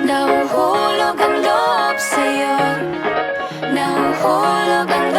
Nahuhulog ang loob sa'yo. Nahuhulog ang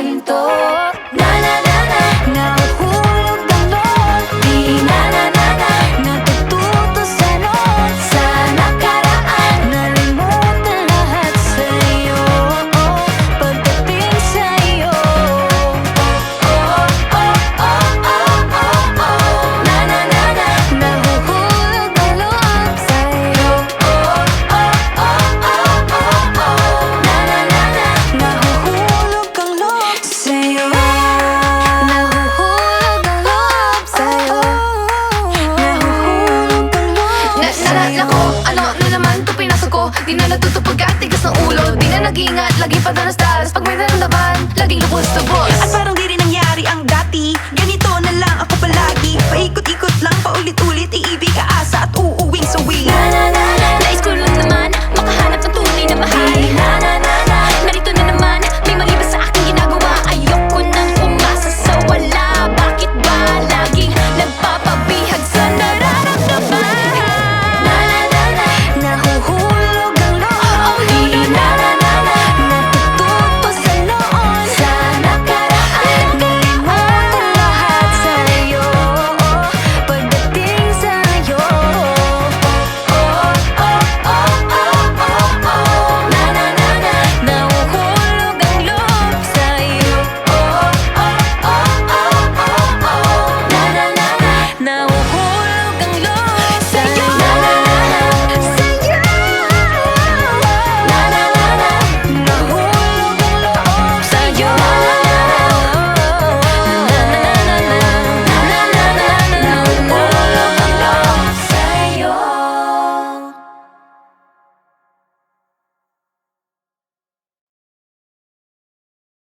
di Mag-ingat, lagi pa na stars. Pag may naramdaman, laging lubos to boss At parang di rin nangyari ang dati. Ganito na lang ako palagi. Paikot-ikot lang, paulit-ulit, iibig